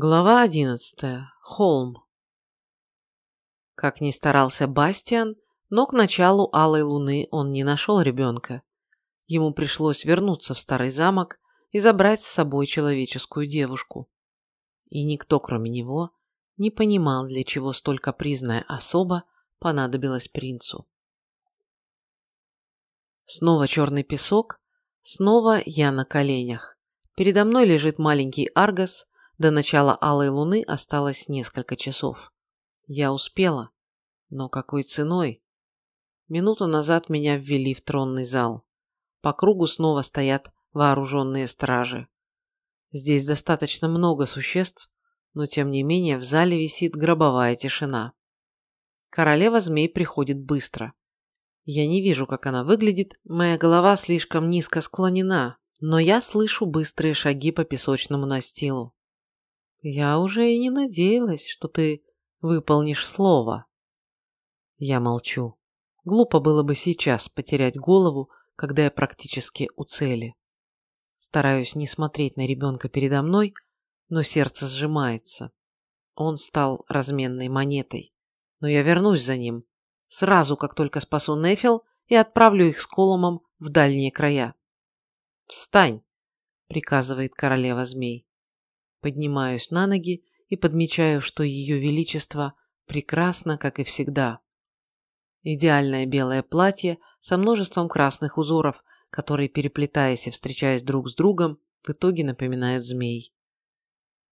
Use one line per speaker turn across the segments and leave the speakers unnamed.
Глава одиннадцатая. Холм. Как ни старался Бастиан, но к началу Алой Луны он не нашел ребенка. Ему пришлось вернуться в старый замок и забрать с собой человеческую девушку. И никто, кроме него, не понимал, для чего столь капризная особа понадобилась принцу. Снова черный песок, снова я на коленях. Передо мной лежит маленький Аргос, до начала Алой Луны осталось несколько часов. Я успела. Но какой ценой? Минуту назад меня ввели в тронный зал. По кругу снова стоят вооруженные стражи. Здесь достаточно много существ, но тем не менее в зале висит гробовая тишина. Королева змей приходит быстро. Я не вижу, как она выглядит, моя голова слишком низко склонена, но я слышу быстрые шаги по песочному настилу. Я уже и не надеялась, что ты выполнишь слово. Я молчу. Глупо было бы сейчас потерять голову, когда я практически у цели. Стараюсь не смотреть на ребенка передо мной, но сердце сжимается. Он стал разменной монетой. Но я вернусь за ним. Сразу, как только спасу Нефил и отправлю их с Колумом в дальние края. «Встань!» — приказывает королева змей. Поднимаюсь на ноги и подмечаю, что ее величество прекрасно, как и всегда. Идеальное белое платье со множеством красных узоров, которые, переплетаясь и встречаясь друг с другом, в итоге напоминают змей.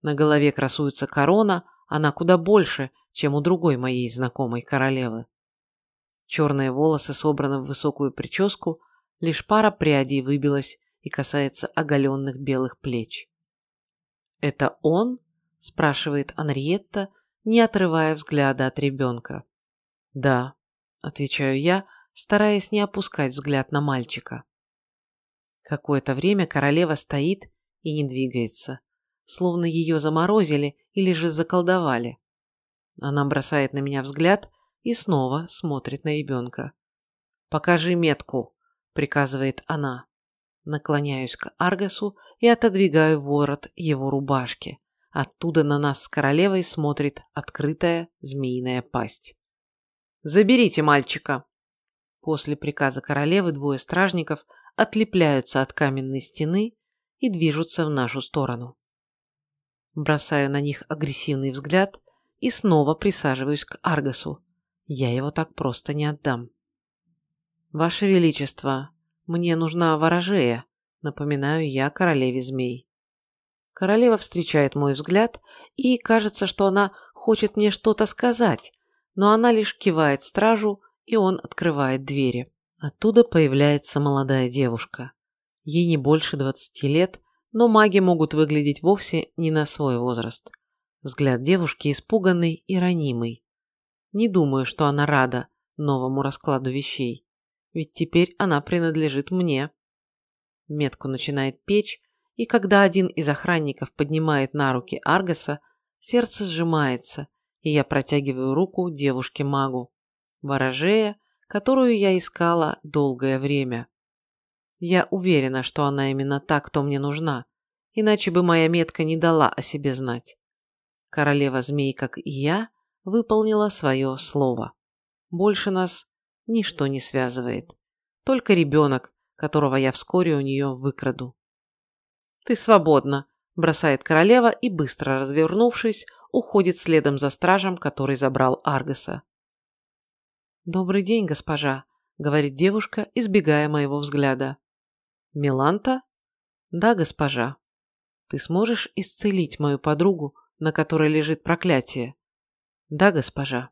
На голове красуется корона, она куда больше, чем у другой моей знакомой королевы. Черные волосы собраны в высокую прическу, лишь пара прядей выбилась и касается оголенных белых плеч. «Это он?» – спрашивает Анриетта, не отрывая взгляда от ребенка. «Да», – отвечаю я, стараясь не опускать взгляд на мальчика. Какое-то время королева стоит и не двигается, словно ее заморозили или же заколдовали. Она бросает на меня взгляд и снова смотрит на ребенка. «Покажи метку», – приказывает она. Наклоняюсь к Аргасу и отодвигаю ворот его рубашки. Оттуда на нас с королевой смотрит открытая змеиная пасть. «Заберите мальчика!» После приказа королевы двое стражников отлепляются от каменной стены и движутся в нашу сторону. Бросаю на них агрессивный взгляд и снова присаживаюсь к Аргасу. Я его так просто не отдам. «Ваше Величество, мне нужна ворожея, напоминаю я королеве змей. Королева встречает мой взгляд, и кажется, что она хочет мне что-то сказать, но она лишь кивает стражу, и он открывает двери. Оттуда появляется молодая девушка. Ей не больше двадцати лет, но маги могут выглядеть вовсе не на свой возраст. Взгляд девушки испуганный и ранимый. Не думаю, что она рада новому раскладу вещей ведь теперь она принадлежит мне. Метку начинает печь, и когда один из охранников поднимает на руки Аргаса, сердце сжимается, и я протягиваю руку девушке-магу, ворожея, которую я искала долгое время. Я уверена, что она именно та, кто мне нужна, иначе бы моя метка не дала о себе знать. Королева змей, как и я, выполнила свое слово. Больше нас ничто не связывает. Только ребенок, которого я вскоре у нее выкраду. «Ты свободна», – бросает королева и, быстро развернувшись, уходит следом за стражем, который забрал Аргаса. «Добрый день, госпожа», – говорит девушка, избегая моего взгляда. «Миланта?» «Да, госпожа. Ты сможешь исцелить мою подругу, на которой лежит проклятие?» «Да, госпожа».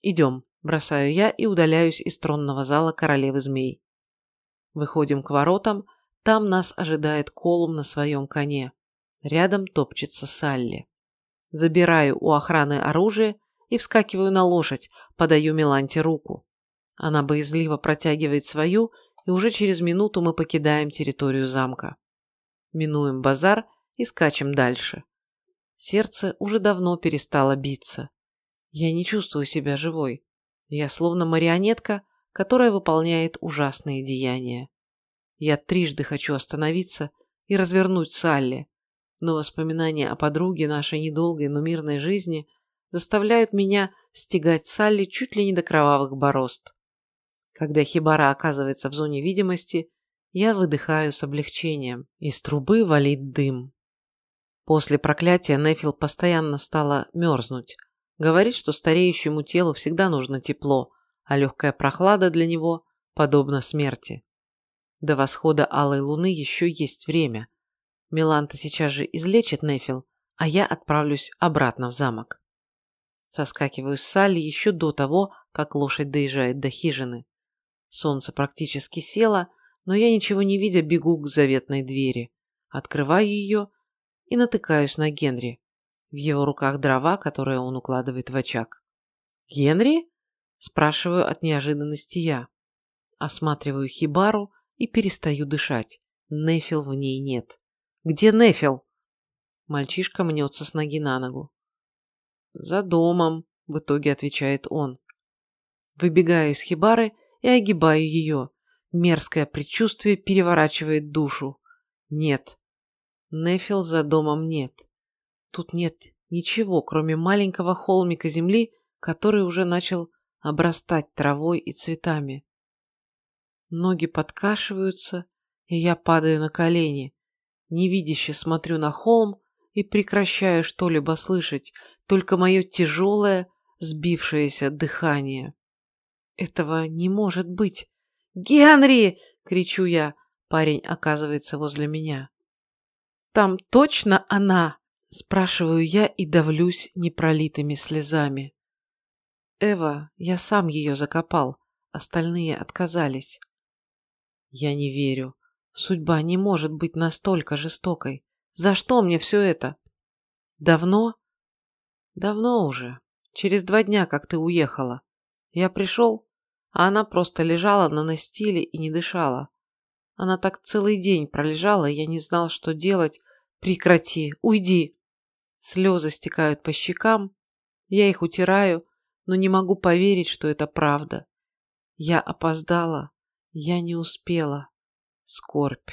«Идем», Бросаю я и удаляюсь из тронного зала королевы змей. Выходим к воротам, там нас ожидает Колум на своем коне. Рядом топчется Салли. Забираю у охраны оружие и вскакиваю на лошадь, подаю Миланте руку. Она боязливо протягивает свою, и уже через минуту мы покидаем территорию замка. Минуем базар и скачем дальше. Сердце уже давно перестало биться. Я не чувствую себя живой. Я словно марионетка, которая выполняет ужасные деяния. Я трижды хочу остановиться и развернуть Салли. но воспоминания о подруге нашей недолгой, но мирной жизни заставляют меня стегать Салли чуть ли не до кровавых борозд. Когда Хибара оказывается в зоне видимости, я выдыхаю с облегчением. Из трубы валит дым. После проклятия Нефил постоянно стала мерзнуть. Говорит, что стареющему телу всегда нужно тепло, а легкая прохлада для него подобна смерти. До восхода алой луны еще есть время. Миланта сейчас же излечит Нефил, а я отправлюсь обратно в замок. Соскакиваю с Салли еще до того, как лошадь доезжает до хижины. Солнце практически село, но я ничего не видя бегу к заветной двери. Открываю ее и натыкаюсь на Генри. В его руках дрова, которые он укладывает в очаг. «Генри?» – спрашиваю от неожиданности я. Осматриваю хибару и перестаю дышать. Нефил в ней нет. «Где Нефил?» Мальчишка мнется с ноги на ногу. «За домом», – в итоге отвечает он. Выбегаю из хибары и огибаю ее. Мерзкое предчувствие переворачивает душу. Нет. Нефил за домом нет. Тут нет ничего, кроме маленького холмика земли, который уже начал обрастать травой и цветами. Ноги подкашиваются, и я падаю на колени. Невидяще смотрю на холм и прекращаю что-либо слышать, только мое тяжелое, сбившееся дыхание. Этого не может быть. «Генри!» — кричу я. Парень оказывается возле меня. «Там точно она?» — спрашиваю я и давлюсь непролитыми слезами. «Эва, я сам ее закопал. Остальные отказались». Я не верю. Судьба не может быть настолько жестокой. За что мне все это? Давно? Давно уже. Через два дня, как ты уехала. Я пришел, а она просто лежала на настиле и не дышала. Она так целый день пролежала, я не знал, что делать. Прекрати, уйди. Слезы стекают по щекам. Я их утираю, но не могу поверить, что это правда. Я опоздала. Я не успела. Скорбь.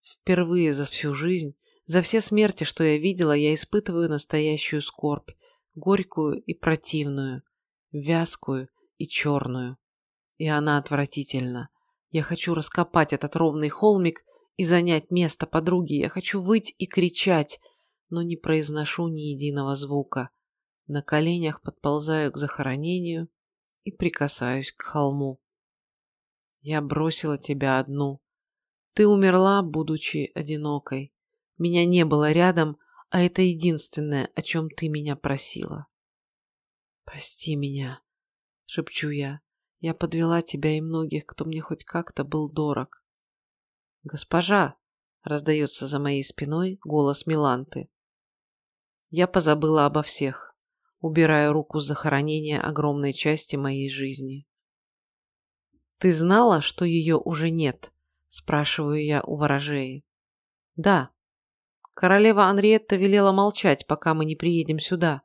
Впервые за всю жизнь, за все смерти, что я видела, я испытываю настоящую скорбь горькую и противную, вязкую и черную. И она отвратительна. Я хочу раскопать этот ровный холмик и занять место подруги. Я хочу выть и кричать, но не произношу ни единого звука. На коленях подползаю к захоронению и прикасаюсь к холму. Я бросила тебя одну. Ты умерла, будучи одинокой. Меня не было рядом, а это единственное, о чем ты меня просила. Прости меня, шепчу я. Я подвела тебя и многих, кто мне хоть как-то был дорог. Госпожа, раздается за моей спиной голос Миланты. Я позабыла обо всех, убирая руку с захоронения огромной части моей жизни. Ты знала, что ее уже нет? Спрашиваю я у ворожеи. Да, Королева Анриетта велела молчать, пока мы не приедем сюда.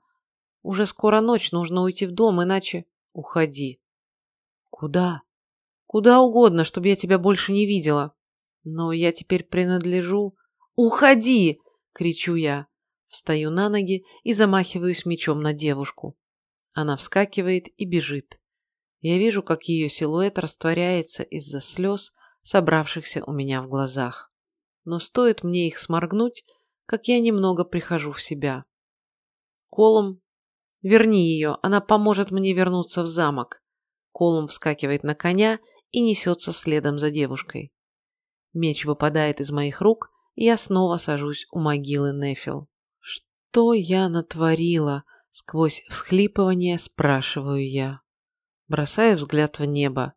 Уже скоро ночь, нужно уйти в дом, иначе... Уходи. Куда? Куда угодно, чтобы я тебя больше не видела. Но я теперь принадлежу... Уходи! Кричу я. Встаю на ноги и замахиваюсь мечом на девушку. Она вскакивает и бежит. Я вижу, как ее силуэт растворяется из-за слез, собравшихся у меня в глазах. Но стоит мне их сморгнуть, как я немного прихожу в себя. Колум, верни ее, она поможет мне вернуться в замок. Колум вскакивает на коня и несется следом за девушкой. Меч выпадает из моих рук, и я снова сажусь у могилы Нефил. Что я натворила? Сквозь всхлипывание спрашиваю я. Бросаю взгляд в небо.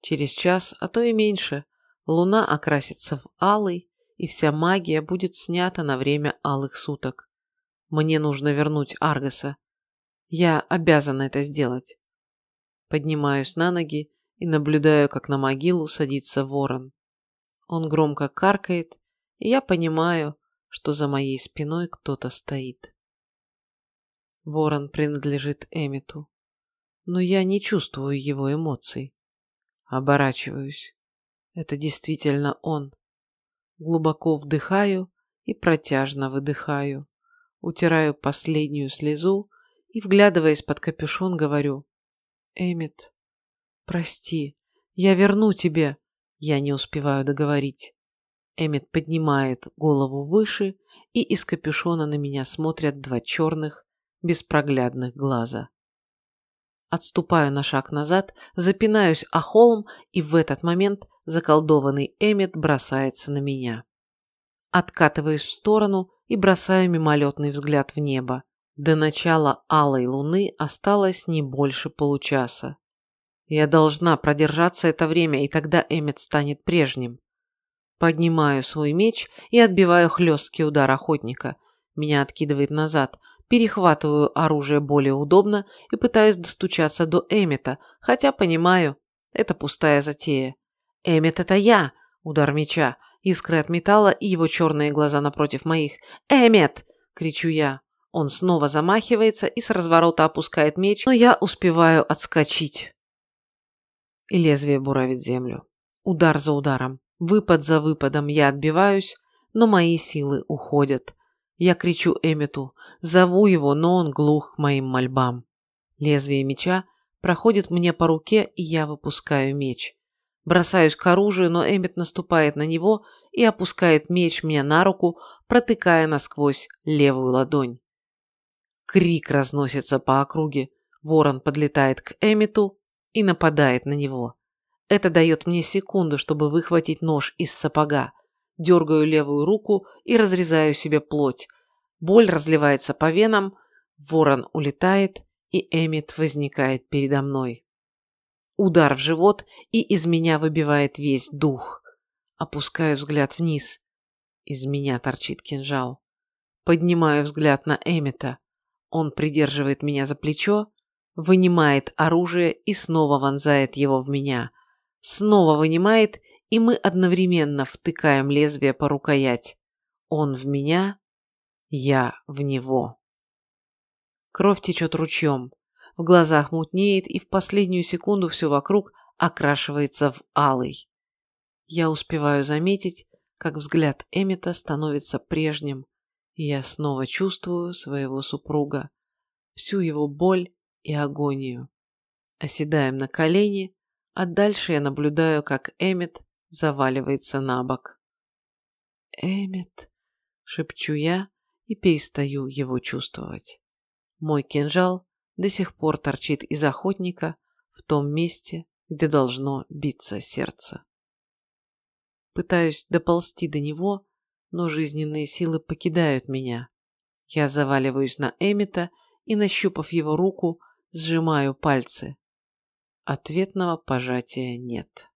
Через час, а то и меньше, луна окрасится в алый, и вся магия будет снята на время алых суток. Мне нужно вернуть Аргаса. Я обязана это сделать. Поднимаюсь на ноги и наблюдаю, как на могилу садится ворон. Он громко каркает, и я понимаю, что за моей спиной кто-то стоит. Ворон принадлежит Эмиту, но я не чувствую его эмоций. Оборачиваюсь. Это действительно он. Глубоко вдыхаю и протяжно выдыхаю. Утираю последнюю слезу и, вглядываясь под капюшон, говорю. «Эммет, прости, я верну тебе». Я не успеваю договорить. Эммет поднимает голову выше, и из капюшона на меня смотрят два черных, беспроглядных глаза. Отступаю на шаг назад, запинаюсь о холм, и в этот момент заколдованный Эммет бросается на меня. Откатываюсь в сторону и бросаю мимолетный взгляд в небо. До начала алой луны осталось не больше получаса. Я должна продержаться это время, и тогда Эммет станет прежним. Поднимаю свой меч и отбиваю хлесткий удар охотника. Меня откидывает назад, перехватываю оружие более удобно и пытаюсь достучаться до Эммета, хотя понимаю, это пустая затея. «Эммет, это я!» Удар меча, искры от металла и его черные глаза напротив моих. «Эммет!» – кричу я. Он снова замахивается и с разворота опускает меч, но я успеваю отскочить. И лезвие буравит землю. Удар за ударом, выпад за выпадом я отбиваюсь, но мои силы уходят. Я кричу Эммету, зову его, но он глух к моим мольбам. Лезвие меча проходит мне по руке, и я выпускаю меч. Бросаюсь к оружию, но Эммет наступает на него и опускает меч мне на руку, протыкая насквозь левую ладонь. Крик разносится по округе. Ворон подлетает к Эммету и нападает на него. Это дает мне секунду, чтобы выхватить нож из сапога. Дергаю левую руку и разрезаю себе плоть. Боль разливается по венам, ворон улетает, и Эммет возникает передо мной. Удар в живот, и из меня выбивает весь дух. Опускаю взгляд вниз. Из меня торчит кинжал. Поднимаю взгляд на Эммета. Он придерживает меня за плечо, вынимает оружие и снова вонзает его в меня. Снова вынимает, и мы одновременно втыкаем лезвие по рукоять. Он в меня, я в него. Кровь течет ручьем. В глазах мутнеет, и в последнюю секунду все вокруг окрашивается в алый. Я успеваю заметить, как взгляд Эмита становится прежним, и я снова чувствую своего супруга, всю его боль и агонию. Оседаем на колени, а дальше я наблюдаю, как Эмит заваливается на бок. «Эмит», — шепчу я и перестаю его чувствовать. Мой кинжал до сих пор торчит из охотника в том месте, где должно биться сердце. Пытаюсь доползти до него, но жизненные силы покидают меня. Я заваливаюсь на Эмита и, нащупав его руку, сжимаю пальцы. Ответного пожатия нет.